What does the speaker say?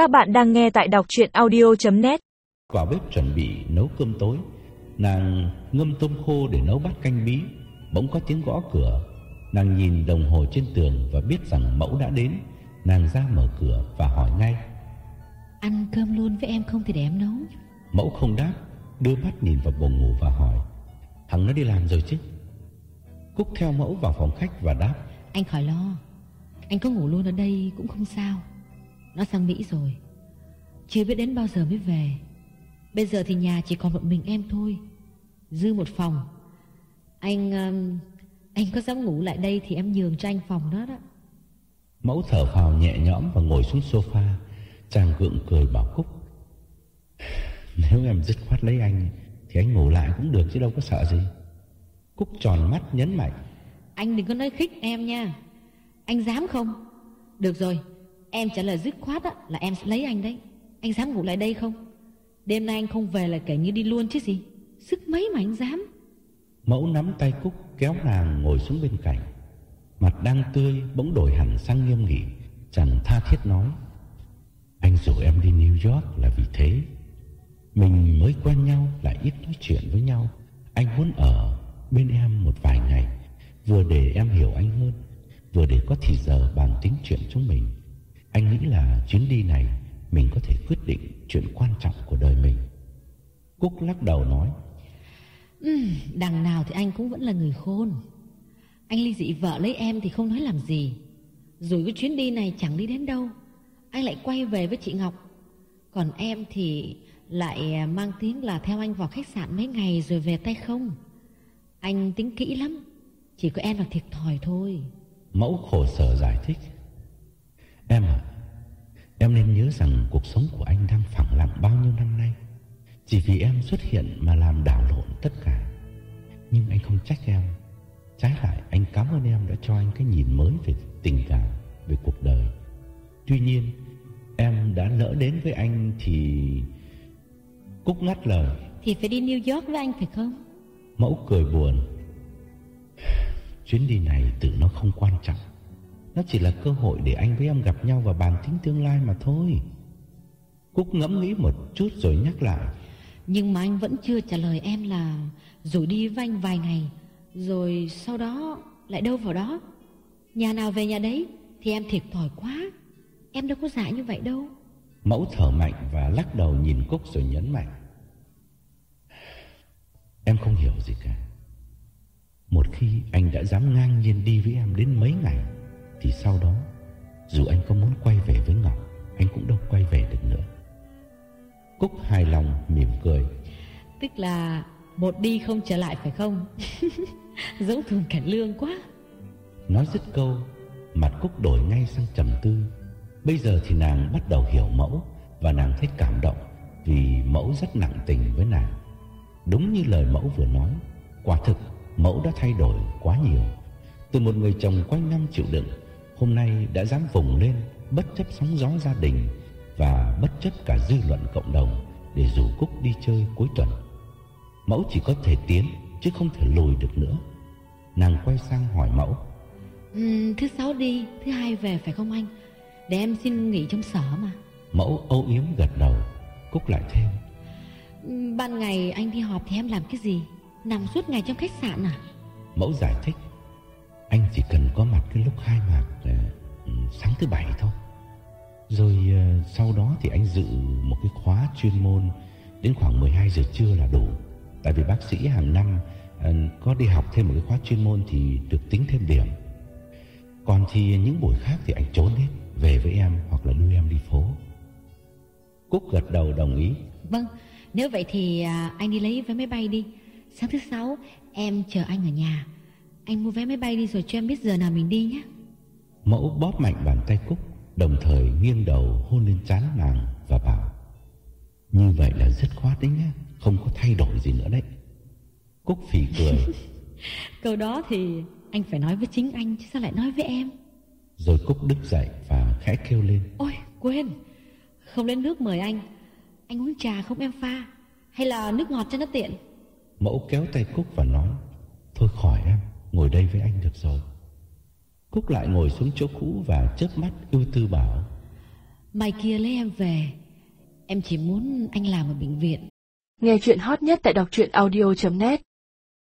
Các bạn đang nghe tại đọc chuyện audio.net Vào bếp chuẩn bị nấu cơm tối. Nàng ngâm tôm khô để nấu bát canh bí. Bỗng có tiếng gõ cửa. Nàng nhìn đồng hồ trên tường và biết rằng mẫu đã đến. Nàng ra mở cửa và hỏi ngay. Ăn cơm luôn với em không thì để em nấu. Mẫu không đáp Đưa mắt nhìn vào buồng ngủ và hỏi. Thằng nó đi làm rồi chứ? Cúc theo mẫu vào phòng khách và đáp. Anh khỏi lo. Anh có ngủ luôn ở đây cũng không sao Nó sang Mỹ rồi. Chưa biết đến bao giờ mới về. Bây giờ thì nhà chỉ còn một mình em thôi. Dư một phòng. Anh um, Anh có dám ngủ lại đây Thì em nhường cho anh phòng đó đó. Mẫu thở phào nhẹ nhõm và ngồi xuống sofa. Chàng gượng cười bảo Cúc Nếu em dứt khoát lấy anh Thì anh ngủ lại cũng được chứ đâu có sợ gì. Cúc tròn mắt nhấn mạnh Anh đừng có nói khích em nha. Anh dám không? Được rồi Em trả lời dứt khoát á, là em sẽ lấy anh đấy. Anh dám ngủ lại đây không? Đêm nay anh không về là kể như đi luôn chứ gì. Sức mấy mà anh dám. Mẫu nắm tay Cúc kéo nàng ngồi xuống bên cạnh. Mặt đang tươi bỗng đổi hẳn sang nghiêm nghị Chàng tha thiết nói. Anh rủ em đi New York là vì thế. Mình mới quen nhau lại ít nói chuyện với nhau. Anh muốn ở bên em một vài ngày Vừa để em hiểu anh hơn Vừa để có thì giờ bàn tính chuyện chúng mình. Anh nghĩ là chuyến đi này Mình có thể quyết định chuyện quan trọng của đời mình. Cúc lắc đầu nói Ừm, Đằng nào thì anh cũng vẫn là người khôn. Anh ly dị vợ lấy em thì không nói làm gì. Rồi cái chuyến đi này chẳng đi đến đâu Anh lại quay về với chị Ngọc. Còn em thì lại à, mang tiếng là theo anh vào khách sạn mấy ngày rồi về tay không. Anh tính kỹ lắm Chỉ có em là thiệt thòi thôi. Mẫu khổ sở giải thích Em ạ Em nên nhớ rằng cuộc sống của anh đang phẳng lặng bao nhiêu năm nay. Chỉ vì em xuất hiện mà làm đảo lộn tất cả. Nhưng anh không trách em. Trái lại anh cảm ơn em đã cho anh cái nhìn mới về tình cảm Về cuộc đời. Tuy nhiên Em đã lỡ đến với anh thì Cúc ngắt lời. Thì phải đi New York với anh phải không? Mẫu cười buồn. Chuyến đi này tự nó không quan trọng Nó chỉ là cơ hội để anh với em gặp nhau Và bàn tính tương lai mà thôi. Cúc ngẫm nghĩ một chút rồi nhắc lại. Nhưng mà anh vẫn chưa trả lời em là Rủ đi với anh vài ngày Rồi sau đó lại đâu vào đó. Nhà nào về nhà đấy Thì em thiệt thòi quá. Em đâu có dại như vậy đâu. Mẫu thở mạnh và lắc đầu nhìn Cúc rồi nhấn mạnh. Em không hiểu gì cả. Một khi anh đã dám ngang nhiên đi với em đến mấy ngày Thì sau đó Dù anh có muốn quay về với Ngọc Anh cũng đâu quay về được nữa. Cúc hài lòng mỉm cười. Tức là một đi không trở lại phải không? Giống thường cảnh lương quá. Nói dứt câu Mặt Cúc đổi ngay sang trầm tư. Bây giờ thì nàng bắt đầu hiểu mẫu Và nàng thấy cảm động Vì mẫu rất nặng tình với nàng. Đúng như lời mẫu vừa nói Quả thực mẫu đã thay đổi quá nhiều. Từ một người chồng quanh năm chịu đựng Hôm nay đã dám vùng lên Bất chấp sóng gió gia đình Và bất chấp cả dư luận cộng đồng Để rủ Cúc đi chơi cuối tuần. Mẫu chỉ có thể tiến Chứ không thể lùi được nữa. Nàng quay sang hỏi mẫu. Ừm, Thứ sáu đi Thứ hai về phải không anh? Để em xin nghỉ trong sở mà. Mẫu âu yếm gật đầu Cúc lại thêm. Ừm, Ban ngày anh đi họp thì em làm cái gì? Nằm suốt ngày trong khách sạn à? Mẫu giải thích anh chỉ cần có mặt cái lúc khai mạc ờ, ừ, Sáng thứ bảy thôi. Rồi ờ, sau đó thì anh dự Một cái khóa chuyên môn Đến khoảng 12 giờ trưa là đủ. Tại vì bác sĩ hàng năm ờ, Có đi học thêm một cái khóa chuyên môn Thì được tính thêm điểm. Còn thì những buổi khác thì anh trốn hết Về với em hoặc là đưa em đi phố. Cúc gật đầu đồng ý. Vâng Nếu vậy thì à, anh đi lấy vé máy bay đi. Sáng thứ sáu em chờ anh ở nhà. Anh mua vé máy bay đi rồi cho em biết giờ nào mình đi nhé. Mẫu bóp mạnh bàn tay Cúc Đồng thời nghiêng đầu hôn lên trán nàng Và bảo Như vậy là dứt khoát đấy nhá Không có thay đổi gì nữa đấy. Cúc phì cười Câu đó thì anh phải nói với chính anh Chứ sao lại nói với em? Rồi Cúc đứng dậy và khẽ kêu lên Ôi quên Không lên nước mời anh. Anh uống trà không em pha Hay là nước ngọt cho nó tiện? Mẫu kéo tay Cúc và nói Thôi khỏi em Ngồi đây với anh được rồi. Cúc lại ngồi xuống chỗ cũ và chớp mắt ưu tư bảo. Mai kia lấy em về. Em chỉ muốn anh làm ở bệnh viện. Nghe chuyện hot nhất tại đọc truyện audio.net